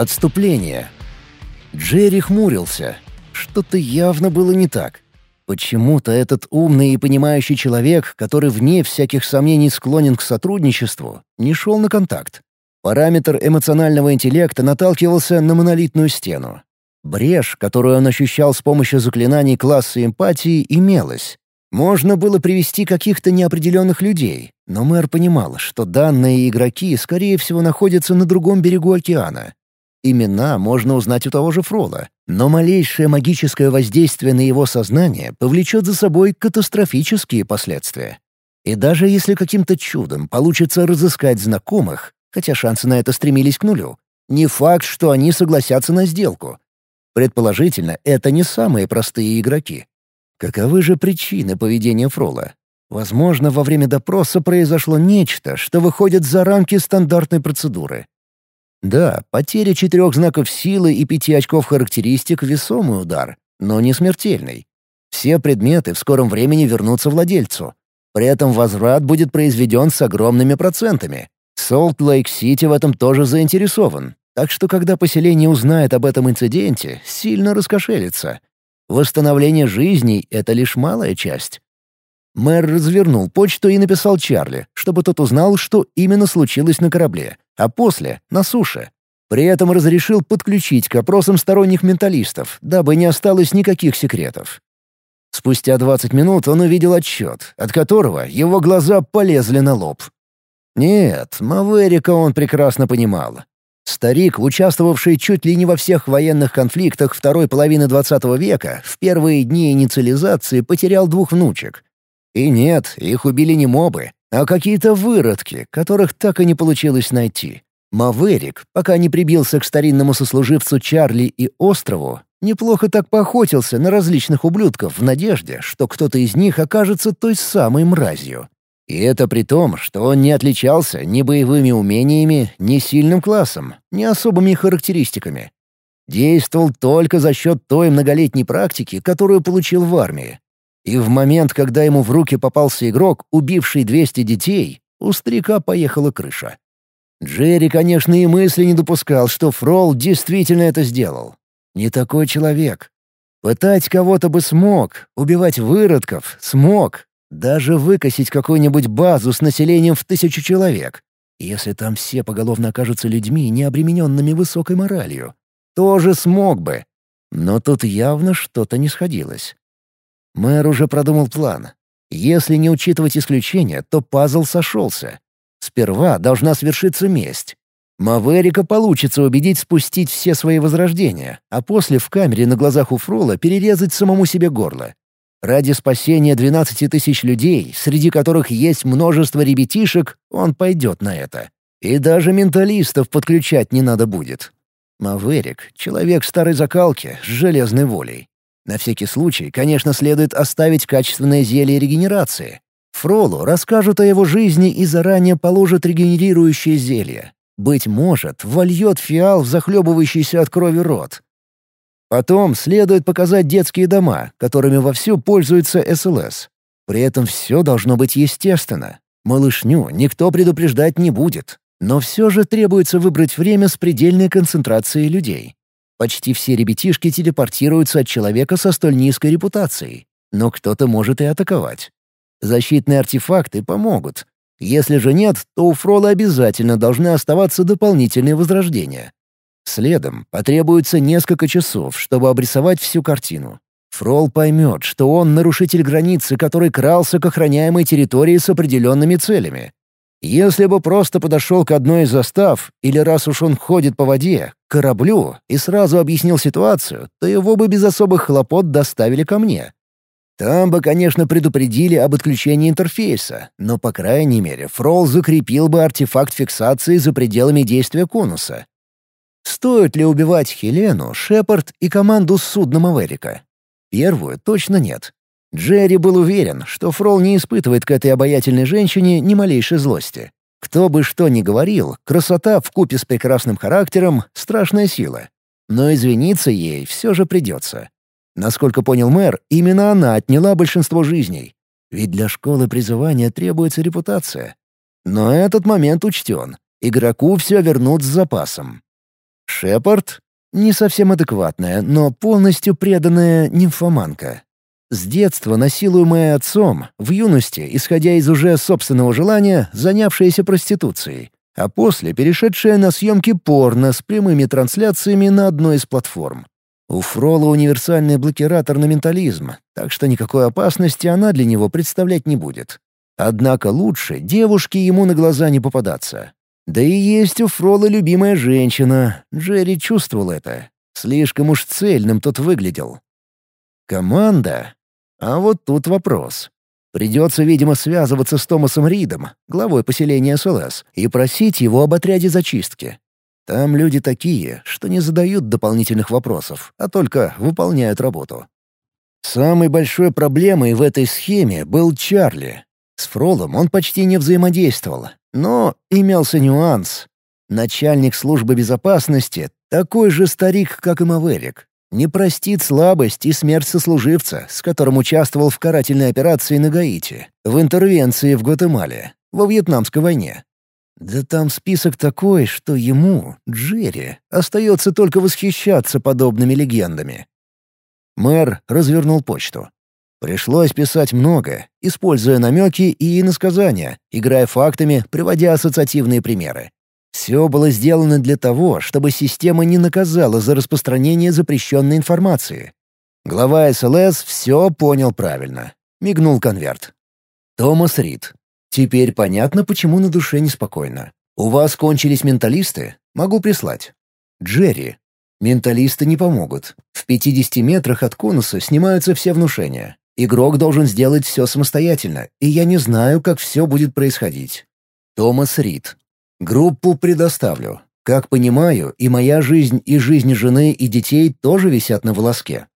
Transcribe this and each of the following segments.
Отступление. Джерри хмурился. Что-то явно было не так. Почему-то этот умный и понимающий человек, который вне всяких сомнений склонен к сотрудничеству, не шел на контакт. Параметр эмоционального интеллекта наталкивался на монолитную стену. Брешь, которую он ощущал с помощью заклинаний класса эмпатии, имелась. Можно было привести каких-то неопределенных людей, но мэр понимал, что данные игроки, скорее всего, находятся на другом берегу океана. Имена можно узнать у того же Фрола, но малейшее магическое воздействие на его сознание повлечет за собой катастрофические последствия. И даже если каким-то чудом получится разыскать знакомых, хотя шансы на это стремились к нулю. Не факт, что они согласятся на сделку. Предположительно, это не самые простые игроки. Каковы же причины поведения Фрола? Возможно, во время допроса произошло нечто, что выходит за рамки стандартной процедуры. Да, потеря четырех знаков силы и пяти очков характеристик — весомый удар, но не смертельный. Все предметы в скором времени вернутся владельцу. При этом возврат будет произведен с огромными процентами. Солт-Лейк-Сити в этом тоже заинтересован, так что когда поселение узнает об этом инциденте, сильно раскошелится. Восстановление жизней — это лишь малая часть. Мэр развернул почту и написал Чарли, чтобы тот узнал, что именно случилось на корабле, а после — на суше. При этом разрешил подключить к опросам сторонних менталистов, дабы не осталось никаких секретов. Спустя 20 минут он увидел отчет, от которого его глаза полезли на лоб. Нет, Маверика он прекрасно понимал. Старик, участвовавший чуть ли не во всех военных конфликтах второй половины XX века, в первые дни инициализации потерял двух внучек. И нет, их убили не мобы, а какие-то выродки, которых так и не получилось найти. Маверик, пока не прибился к старинному сослуживцу Чарли и острову, неплохо так поохотился на различных ублюдков в надежде, что кто-то из них окажется той самой мразью. И это при том, что он не отличался ни боевыми умениями, ни сильным классом, ни особыми характеристиками. Действовал только за счет той многолетней практики, которую получил в армии. И в момент, когда ему в руки попался игрок, убивший 200 детей, у старика поехала крыша. Джерри, конечно, и мысли не допускал, что Фрол действительно это сделал. Не такой человек. Пытать кого-то бы смог, убивать выродков — смог, даже выкосить какую-нибудь базу с населением в тысячу человек, если там все поголовно окажутся людьми, не обремененными высокой моралью, тоже смог бы. Но тут явно что-то не сходилось. Мэр уже продумал план. Если не учитывать исключения, то пазл сошелся. Сперва должна свершиться месть. Маверика получится убедить спустить все свои возрождения, а после в камере на глазах у Фрола перерезать самому себе горло. Ради спасения 12 тысяч людей, среди которых есть множество ребятишек, он пойдет на это. И даже менталистов подключать не надо будет. Маверик — человек старой закалки с железной волей. На всякий случай, конечно, следует оставить качественное зелье регенерации. Фролу расскажут о его жизни и заранее положат регенерирующее зелье. Быть может, вольет фиал в захлебывающийся от крови рот. Потом следует показать детские дома, которыми вовсю пользуется СЛС. При этом все должно быть естественно. Малышню никто предупреждать не будет. Но все же требуется выбрать время с предельной концентрацией людей. Почти все ребятишки телепортируются от человека со столь низкой репутацией. Но кто-то может и атаковать. Защитные артефакты помогут. Если же нет, то у Фрола обязательно должны оставаться дополнительные возрождения. Следом потребуется несколько часов, чтобы обрисовать всю картину. Фрол поймет, что он нарушитель границы, который крался к охраняемой территории с определенными целями. Если бы просто подошел к одной из застав, или раз уж он ходит по воде, к кораблю, и сразу объяснил ситуацию, то его бы без особых хлопот доставили ко мне. Там бы, конечно, предупредили об отключении интерфейса, но, по крайней мере, Фрол закрепил бы артефакт фиксации за пределами действия конуса. Стоит ли убивать Хелену, Шепард и команду с судном Аверика? Первую точно нет. Джерри был уверен, что Фрол не испытывает к этой обаятельной женщине ни малейшей злости. Кто бы что ни говорил, красота в купе с прекрасным характером — страшная сила. Но извиниться ей все же придется. Насколько понял мэр, именно она отняла большинство жизней. Ведь для школы призывания требуется репутация. Но этот момент учтен. Игроку все вернут с запасом. Шепард — не совсем адекватная, но полностью преданная нимфоманка. С детства насилуемая отцом, в юности, исходя из уже собственного желания, занявшаяся проституцией, а после перешедшая на съемки порно с прямыми трансляциями на одной из платформ. У Фрола универсальный блокиратор на ментализм, так что никакой опасности она для него представлять не будет. Однако лучше девушке ему на глаза не попадаться. Да и есть у Фрола любимая женщина. Джерри чувствовал это. Слишком уж цельным тот выглядел. Команда? А вот тут вопрос. Придется, видимо, связываться с Томасом Ридом, главой поселения СЛС, и просить его об отряде зачистки. Там люди такие, что не задают дополнительных вопросов, а только выполняют работу. Самой большой проблемой в этой схеме был Чарли. С Фролом он почти не взаимодействовал, но имелся нюанс. Начальник службы безопасности — такой же старик, как и Маверик. Не простит слабость и смерть сослуживца, с которым участвовал в карательной операции на Гаити, в интервенции в Гватемале, во Вьетнамской войне. Да там список такой, что ему, Джерри, остается только восхищаться подобными легендами. Мэр развернул почту. Пришлось писать много, используя намеки и иносказания, играя фактами, приводя ассоциативные примеры. Все было сделано для того, чтобы система не наказала за распространение запрещенной информации. Глава СЛС все понял правильно. Мигнул конверт. Томас Рид. Теперь понятно, почему на душе неспокойно. У вас кончились менталисты? Могу прислать. Джерри. Менталисты не помогут. В 50 метрах от конуса снимаются все внушения. Игрок должен сделать все самостоятельно, и я не знаю, как все будет происходить. Томас Рид. Группу предоставлю. Как понимаю, и моя жизнь, и жизнь жены и детей тоже висят на волоске.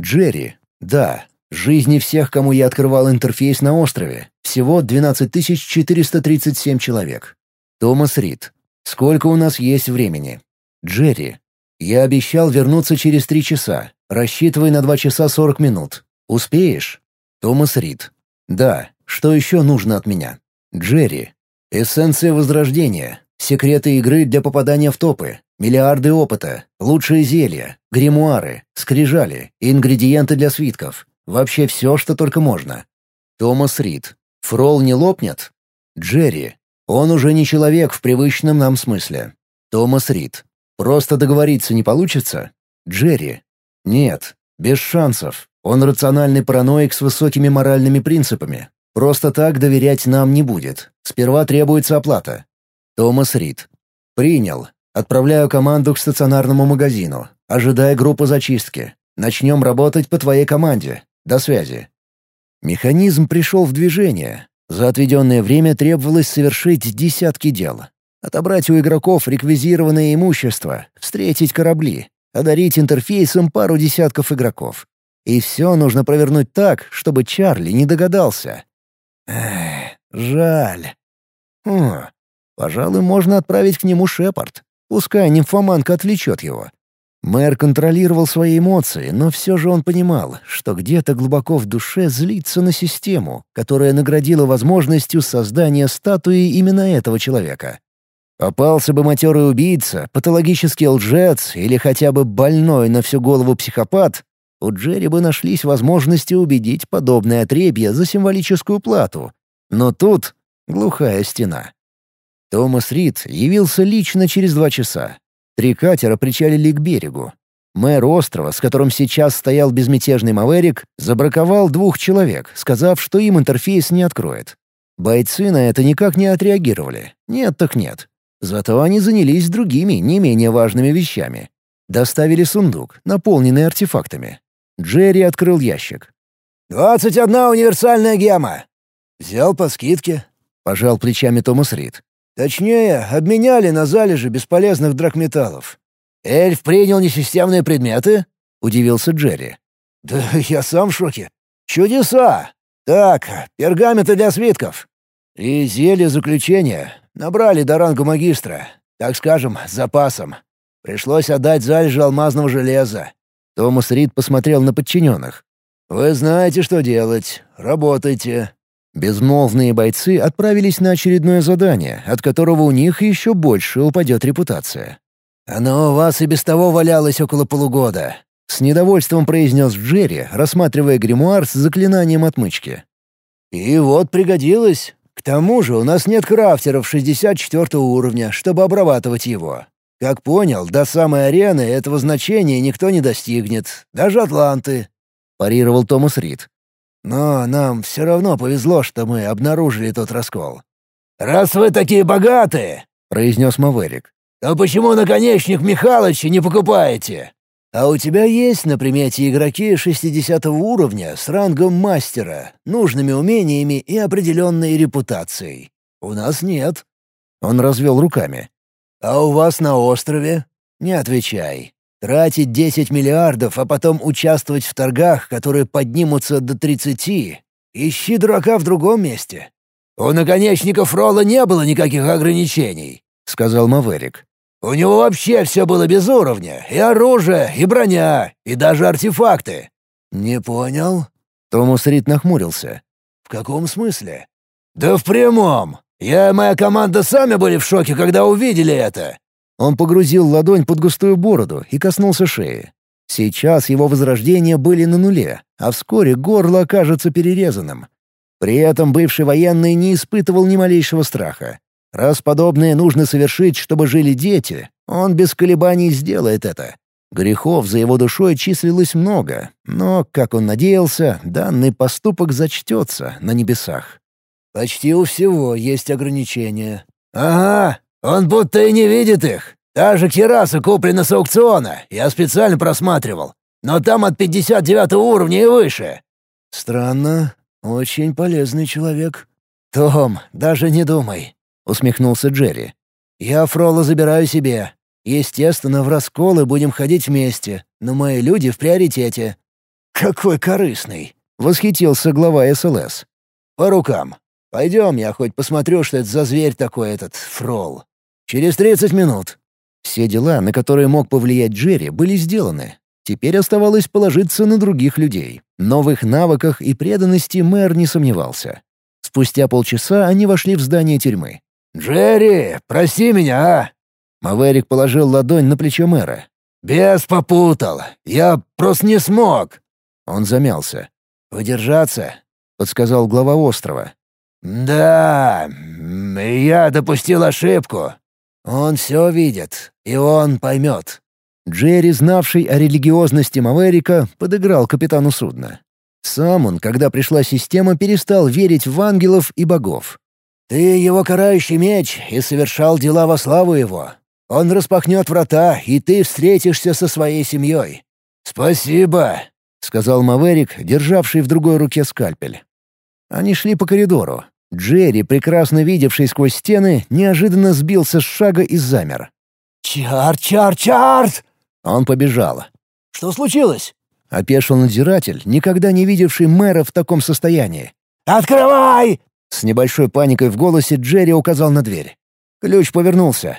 Джерри. Да, жизни всех, кому я открывал интерфейс на острове. Всего 12 437 человек. Томас Рид. Сколько у нас есть времени? Джерри. Я обещал вернуться через три часа. Рассчитывай на два часа сорок минут. «Успеешь?» Томас Рид. «Да. Что еще нужно от меня?» Джерри. «Эссенция возрождения. Секреты игры для попадания в топы. Миллиарды опыта. Лучшие зелья. Гримуары. Скрижали. Ингредиенты для свитков. Вообще все, что только можно». Томас Рид. «Фрол не лопнет?» Джерри. «Он уже не человек в привычном нам смысле». Томас Рид. «Просто договориться не получится?» Джерри. «Нет. Без шансов. Он рациональный параноик с высокими моральными принципами. Просто так доверять нам не будет. Сперва требуется оплата. Томас Рид. Принял. Отправляю команду к стационарному магазину. Ожидая группу зачистки. Начнем работать по твоей команде. До связи. Механизм пришел в движение. За отведенное время требовалось совершить десятки дел. Отобрать у игроков реквизированное имущество, встретить корабли, одарить интерфейсом пару десятков игроков. И все нужно провернуть так, чтобы Чарли не догадался. Эх, жаль. Хм, пожалуй, можно отправить к нему Шепард. Пускай нимфоманка отвлечет его. Мэр контролировал свои эмоции, но все же он понимал, что где-то глубоко в душе злится на систему, которая наградила возможностью создания статуи именно этого человека. Попался бы матерый убийца, патологический лжец или хотя бы больной на всю голову психопат, у Джерри бы нашлись возможности убедить подобное отребье за символическую плату. Но тут глухая стена. Томас Рид явился лично через два часа. Три катера причалили к берегу. Мэр острова, с которым сейчас стоял безмятежный Маверик, забраковал двух человек, сказав, что им интерфейс не откроет. Бойцы на это никак не отреагировали. Нет так нет. Зато они занялись другими, не менее важными вещами. Доставили сундук, наполненный артефактами. Джерри открыл ящик. «Двадцать одна универсальная гемма!» «Взял по скидке», — пожал плечами Томас Рид. «Точнее, обменяли на залежи бесполезных драгметаллов». «Эльф принял несистемные предметы?» — удивился Джерри. «Да я сам в шоке. Чудеса! Так, пергаменты для свитков. И зелье заключения. Набрали до ранга магистра. Так скажем, запасом. Пришлось отдать залежи алмазного железа. Томас Рид посмотрел на подчиненных. «Вы знаете, что делать. Работайте». Безмолвные бойцы отправились на очередное задание, от которого у них еще больше упадет репутация. «Оно у вас и без того валялось около полугода», — с недовольством произнес Джерри, рассматривая гримуар с заклинанием отмычки. «И вот пригодилось. К тому же у нас нет крафтеров 64 уровня, чтобы обрабатывать его. Как понял, до самой арены этого значения никто не достигнет, даже атланты», — парировал Томас Рид. «Но нам все равно повезло, что мы обнаружили тот раскол». «Раз вы такие богатые», — произнес Маверик, «то почему наконечник Михалыча не покупаете?» «А у тебя есть на примете игроки 60 уровня с рангом мастера, нужными умениями и определенной репутацией? У нас нет». Он развел руками. «А у вас на острове?» «Не отвечай. Тратить 10 миллиардов, а потом участвовать в торгах, которые поднимутся до 30. Ищи дурака в другом месте». «У наконечников Ролла не было никаких ограничений», — сказал Маверик. У него вообще все было без уровня. И оружие, и броня, и даже артефакты». «Не понял?» Томас Рид нахмурился. «В каком смысле?» «Да в прямом. Я и моя команда сами были в шоке, когда увидели это». Он погрузил ладонь под густую бороду и коснулся шеи. Сейчас его возрождения были на нуле, а вскоре горло окажется перерезанным. При этом бывший военный не испытывал ни малейшего страха. Раз подобное нужно совершить, чтобы жили дети, он без колебаний сделает это. Грехов за его душой числилось много, но, как он надеялся, данный поступок зачтется на небесах. «Почти у всего есть ограничения». «Ага, он будто и не видит их. Та же кераса куплена с аукциона, я специально просматривал. Но там от 59 уровня и выше». «Странно. Очень полезный человек». «Том, даже не думай усмехнулся Джерри. «Я Фрола забираю себе. Естественно, в расколы будем ходить вместе, но мои люди в приоритете». «Какой корыстный!» — восхитился глава СЛС. «По рукам. Пойдем, я хоть посмотрю, что это за зверь такой этот Фрол. Через тридцать минут». Все дела, на которые мог повлиять Джерри, были сделаны. Теперь оставалось положиться на других людей. Но в их навыках и преданности мэр не сомневался. Спустя полчаса они вошли в здание тюрьмы. «Джерри, прости меня, а!» Маверик положил ладонь на плечо мэра. «Бес попутал. Я просто не смог». Он замялся. «Удержаться?» — подсказал глава острова. «Да, я допустил ошибку. Он все видит, и он поймет». Джерри, знавший о религиозности Маверика, подыграл капитану судна. Сам он, когда пришла система, перестал верить в ангелов и богов. Ты его карающий меч и совершал дела во славу его. Он распахнет врата, и ты встретишься со своей семьей. Спасибо, сказал Маверик, державший в другой руке скальпель. Они шли по коридору. Джерри, прекрасно видевший сквозь стены, неожиданно сбился с шага и замер. «Чарт, чарт, чарт!» Он побежал. «Что случилось?» — опешил надзиратель, никогда не видевший мэра в таком состоянии. «Открывай!» С небольшой паникой в голосе Джерри указал на дверь. Ключ повернулся.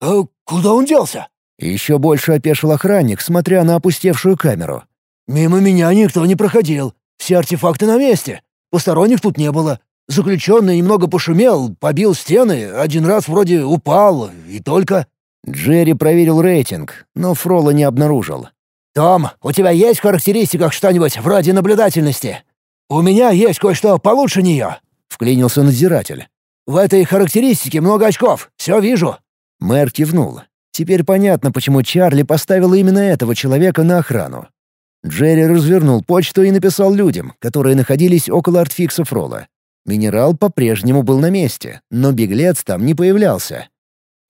«А куда он делся?» Еще больше опешил охранник, смотря на опустевшую камеру. «Мимо меня никто не проходил. Все артефакты на месте. Посторонних тут не было. Заключенный немного пошумел, побил стены, один раз вроде упал, и только...» Джерри проверил рейтинг, но Фрола не обнаружил. «Том, у тебя есть в характеристиках что-нибудь вроде наблюдательности?» «У меня есть кое-что получше нее», вклинился надзиратель. «В этой характеристике много очков, все вижу». Мэр кивнул. Теперь понятно, почему Чарли поставил именно этого человека на охрану. Джерри развернул почту и написал людям, которые находились около артфиксов Ролла. Минерал по-прежнему был на месте, но беглец там не появлялся.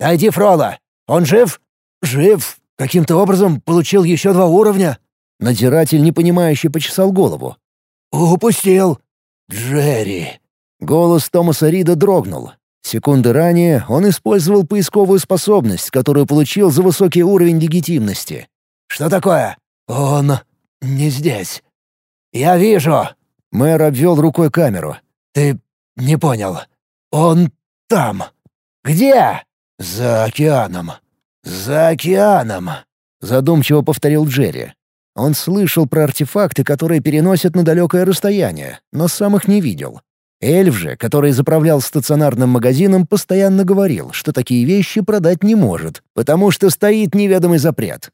«Найди Фрола! Он жив?» «Жив. Каким-то образом получил еще два уровня». Надзиратель непонимающе почесал голову. «Упустил. Джерри, Голос Томаса Рида дрогнул. Секунды ранее он использовал поисковую способность, которую получил за высокий уровень легитимности. «Что такое?» «Он не здесь». «Я вижу». Мэр обвел рукой камеру. «Ты не понял. Он там». «Где?» «За океаном». «За океаном», — задумчиво повторил Джерри. Он слышал про артефакты, которые переносят на далекое расстояние, но сам их не видел. Эльф же, который заправлял стационарным магазином, постоянно говорил, что такие вещи продать не может, потому что стоит неведомый запрет.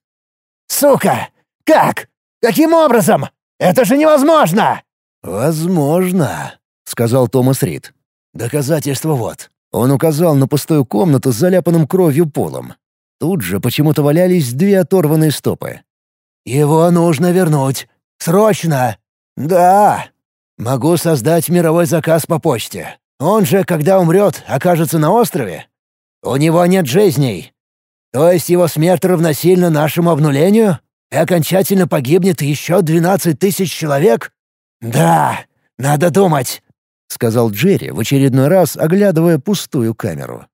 «Сука! Как? Каким образом? Это же невозможно!» «Возможно», — сказал Томас Рид. «Доказательство вот». Он указал на пустую комнату с заляпанным кровью полом. Тут же почему-то валялись две оторванные стопы. «Его нужно вернуть. Срочно!» «Да. Могу создать мировой заказ по почте. Он же, когда умрет, окажется на острове. У него нет жизней. То есть его смерть равносильна нашему обнулению? И окончательно погибнет еще двенадцать тысяч человек? Да, надо думать», — сказал Джерри в очередной раз, оглядывая пустую камеру.